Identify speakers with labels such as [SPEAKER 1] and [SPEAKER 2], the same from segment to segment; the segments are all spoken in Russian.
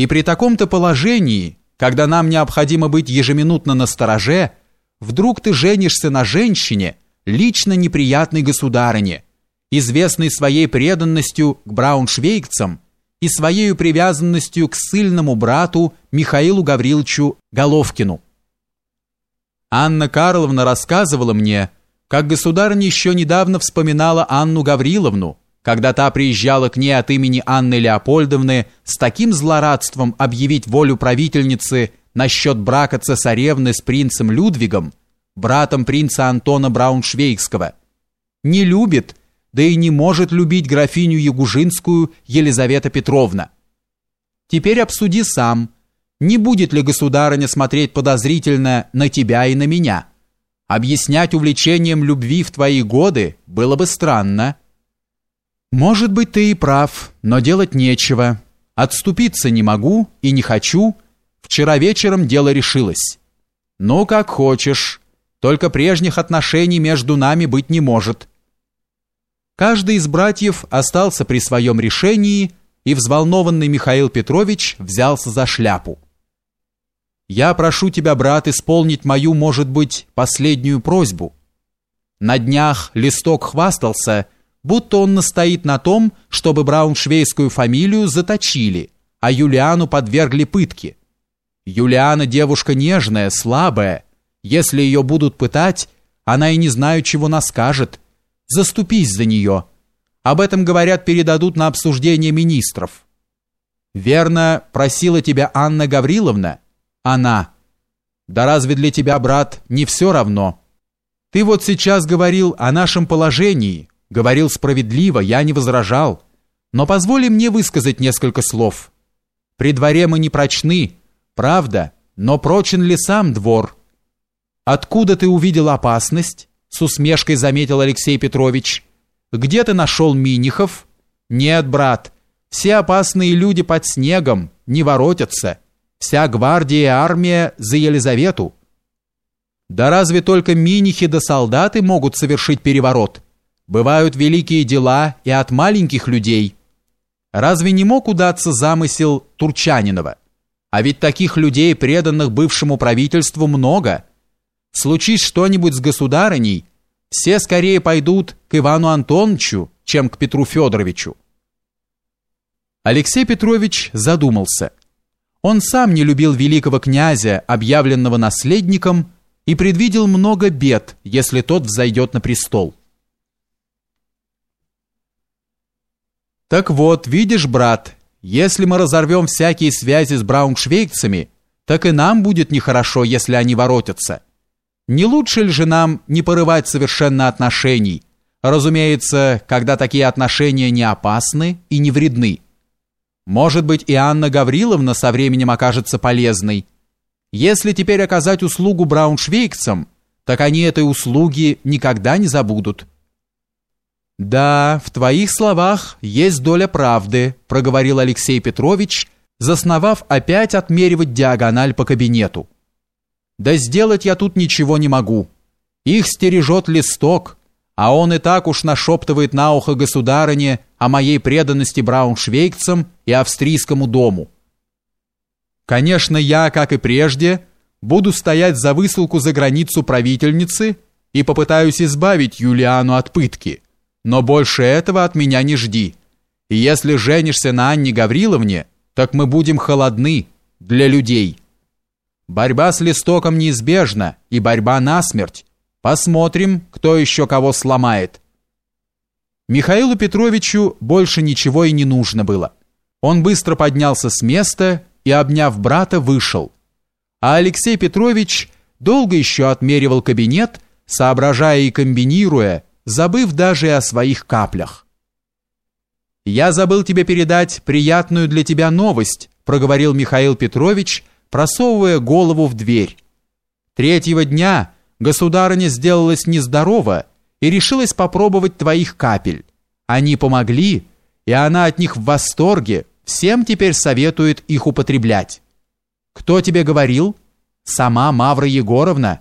[SPEAKER 1] И при таком-то положении, когда нам необходимо быть ежеминутно на стороже, вдруг ты женишься на женщине, лично неприятной государыне, известной своей преданностью к брауншвейгцам и своей привязанностью к сильному брату Михаилу Гавриловичу Головкину. Анна Карловна рассказывала мне, как государыня еще недавно вспоминала Анну Гавриловну, когда та приезжала к ней от имени Анны Леопольдовны с таким злорадством объявить волю правительницы насчет брака цесаревны с принцем Людвигом, братом принца Антона Брауншвейгского. Не любит, да и не может любить графиню Ягужинскую Елизавета Петровна. Теперь обсуди сам, не будет ли государыня смотреть подозрительно на тебя и на меня. Объяснять увлечением любви в твои годы было бы странно. Может быть, ты и прав, но делать нечего. Отступиться не могу и не хочу. Вчера вечером дело решилось. Ну, как хочешь. Только прежних отношений между нами быть не может. Каждый из братьев остался при своем решении, и взволнованный Михаил Петрович взялся за шляпу. «Я прошу тебя, брат, исполнить мою, может быть, последнюю просьбу». На днях листок хвастался – будто он настоит на том, чтобы брауншвейскую фамилию заточили, а Юлиану подвергли пытке. Юлиана девушка нежная, слабая. Если ее будут пытать, она и не знаю, чего наскажет. Заступись за нее. Об этом, говорят, передадут на обсуждение министров. Верно, просила тебя Анна Гавриловна? Она. Да разве для тебя, брат, не все равно? Ты вот сейчас говорил о нашем положении, Говорил справедливо, я не возражал. Но позволь мне высказать несколько слов. При дворе мы не прочны, правда, но прочен ли сам двор? Откуда ты увидел опасность? С усмешкой заметил Алексей Петрович. Где ты нашел Минихов? Нет, брат, все опасные люди под снегом, не воротятся. Вся гвардия и армия за Елизавету. Да разве только минихи да солдаты могут совершить переворот? Бывают великие дела и от маленьких людей. Разве не мог удаться замысел Турчанинова? А ведь таких людей, преданных бывшему правительству, много. Случись что-нибудь с государыней, все скорее пойдут к Ивану Антоновичу, чем к Петру Федоровичу. Алексей Петрович задумался. Он сам не любил великого князя, объявленного наследником, и предвидел много бед, если тот взойдет на престол. Так вот, видишь, брат, если мы разорвем всякие связи с брауншвейгцами, так и нам будет нехорошо, если они воротятся. Не лучше ли же нам не порывать совершенно отношений, разумеется, когда такие отношения не опасны и не вредны? Может быть, и Анна Гавриловна со временем окажется полезной. Если теперь оказать услугу брауншвейгцам, так они этой услуги никогда не забудут. «Да, в твоих словах есть доля правды», – проговорил Алексей Петрович, засновав опять отмеривать диагональ по кабинету. «Да сделать я тут ничего не могу. Их стережет листок, а он и так уж нашептывает на ухо государыне о моей преданности брауншвейгцам и австрийскому дому. Конечно, я, как и прежде, буду стоять за высылку за границу правительницы и попытаюсь избавить Юлиану от пытки». Но больше этого от меня не жди. И если женишься на Анне Гавриловне, так мы будем холодны для людей. Борьба с листоком неизбежна, и борьба насмерть. Посмотрим, кто еще кого сломает. Михаилу Петровичу больше ничего и не нужно было. Он быстро поднялся с места и, обняв брата, вышел. А Алексей Петрович долго еще отмеривал кабинет, соображая и комбинируя, забыв даже о своих каплях. «Я забыл тебе передать приятную для тебя новость», проговорил Михаил Петрович, просовывая голову в дверь. «Третьего дня государыня сделалась нездорова и решилась попробовать твоих капель. Они помогли, и она от них в восторге, всем теперь советует их употреблять». «Кто тебе говорил?» «Сама Мавра Егоровна».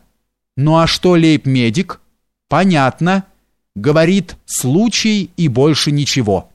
[SPEAKER 1] «Ну а что лейб-медик?» «Понятно». Говорит «случай» и больше ничего.